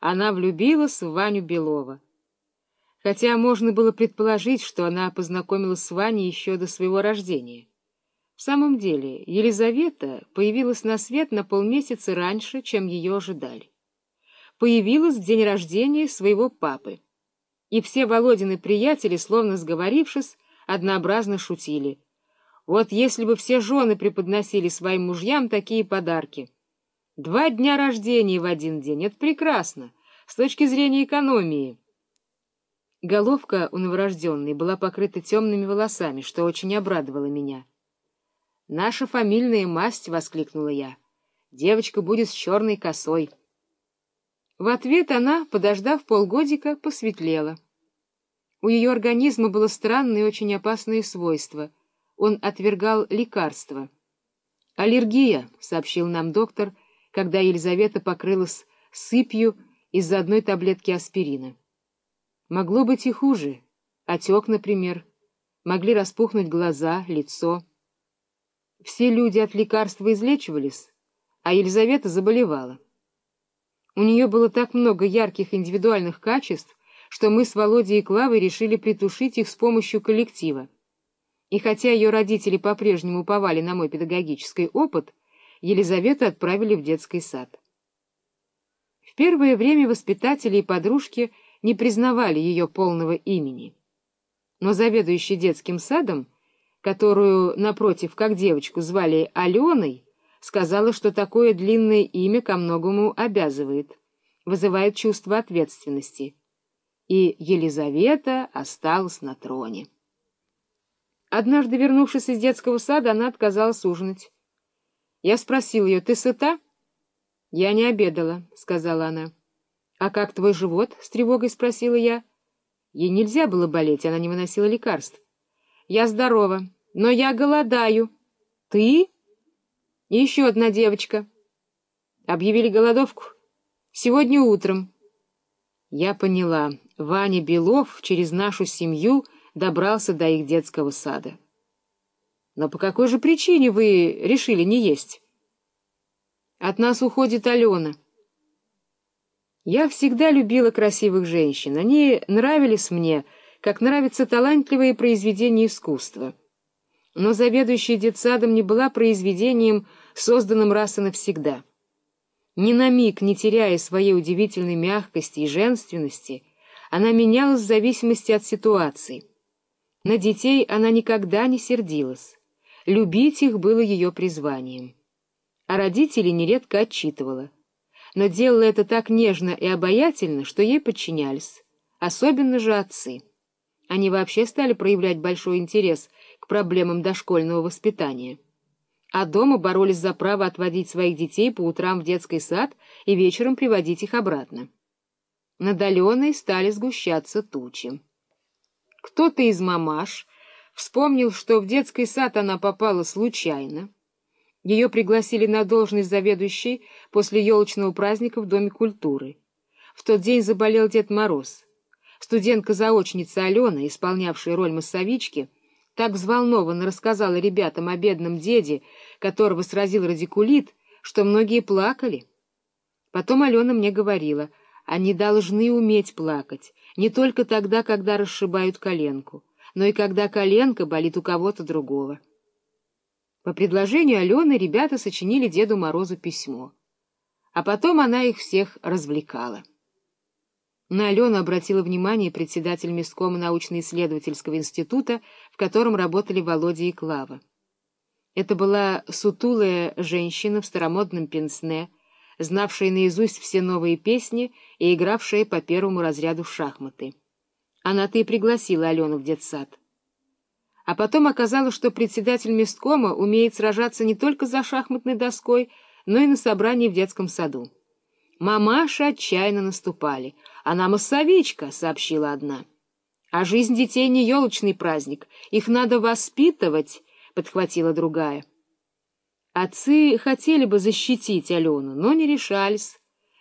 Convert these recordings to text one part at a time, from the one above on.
она влюбилась в Ваню Белова. Хотя можно было предположить, что она познакомилась с Ваней еще до своего рождения. В самом деле, Елизавета появилась на свет на полмесяца раньше, чем ее ожидали. Появилась в день рождения своего папы. И все Володины приятели, словно сговорившись, однообразно шутили. Вот если бы все жены преподносили своим мужьям такие подарки. Два дня рождения в один день — это прекрасно, с точки зрения экономии. Головка у новорожденной была покрыта темными волосами, что очень обрадовало меня. «Наша фамильная масть!» — воскликнула я. «Девочка будет с черной косой». В ответ она, подождав полгодика, посветлела. У ее организма было странное и очень опасное свойство. Он отвергал лекарства. «Аллергия», — сообщил нам доктор, когда Елизавета покрылась сыпью из-за одной таблетки аспирина. Могло быть и хуже. Отек, например. Могли распухнуть глаза, лицо. Все люди от лекарства излечивались, а Елизавета заболевала. У нее было так много ярких индивидуальных качеств, что мы с Володей и Клавой решили притушить их с помощью коллектива. И хотя ее родители по-прежнему уповали на мой педагогический опыт, Елизавету отправили в детский сад. В первое время воспитатели и подружки не признавали ее полного имени. Но заведующий детским садом, которую, напротив, как девочку звали Аленой, сказала, что такое длинное имя ко многому обязывает, вызывает чувство ответственности. И Елизавета осталась на троне. Однажды, вернувшись из детского сада, она отказалась ужинать. Я спросил ее, ты сыта? — Я не обедала, — сказала она. — А как твой живот? — с тревогой спросила я. Ей нельзя было болеть, она не выносила лекарств. — Я здорова, но я голодаю. — Ты? И еще одна девочка. Объявили голодовку. Сегодня утром. Я поняла, Ваня Белов через нашу семью добрался до их детского сада. Но по какой же причине вы решили не есть? От нас уходит Алена. Я всегда любила красивых женщин. Они нравились мне, как нравятся талантливые произведения искусства но заведующая детсадом не была произведением, созданным раз и навсегда. Ни на миг не теряя своей удивительной мягкости и женственности, она менялась в зависимости от ситуации. На детей она никогда не сердилась. Любить их было ее призванием. А родителей нередко отчитывала. Но делала это так нежно и обаятельно, что ей подчинялись, особенно же отцы. Они вообще стали проявлять большой интерес к проблемам дошкольного воспитания. А дома боролись за право отводить своих детей по утрам в детский сад и вечером приводить их обратно. Над Аленой стали сгущаться тучи. Кто-то из мамаш вспомнил, что в детский сад она попала случайно. Ее пригласили на должность заведующей после елочного праздника в Доме культуры. В тот день заболел Дед Мороз. Студентка-заочница Алена, исполнявшая роль массовички, так взволнованно рассказала ребятам о бедном деде, которого сразил радикулит, что многие плакали. Потом Алена мне говорила, они должны уметь плакать, не только тогда, когда расшибают коленку, но и когда коленка болит у кого-то другого. По предложению Алены ребята сочинили Деду Морозу письмо, а потом она их всех развлекала. На Алену обратила внимание председатель месткома научно-исследовательского института, в котором работали Володя и Клава. Это была сутулая женщина в старомодном пенсне, знавшая наизусть все новые песни и игравшая по первому разряду в шахматы. Она-то и пригласила Алену в детсад. А потом оказалось, что председатель месткома умеет сражаться не только за шахматной доской, но и на собрании в детском саду. Мамаши отчаянно наступали. «Она массовичка», — сообщила одна. «А жизнь детей не елочный праздник. Их надо воспитывать», — подхватила другая. Отцы хотели бы защитить Алену, но не решались,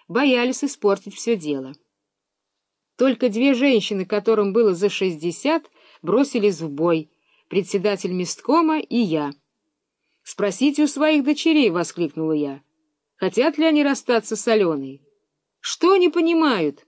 боялись испортить все дело. Только две женщины, которым было за шестьдесят, бросились в бой, председатель месткома и я. «Спросите у своих дочерей», — воскликнула я. Хотят ли они расстаться с Аленой? Что не понимают?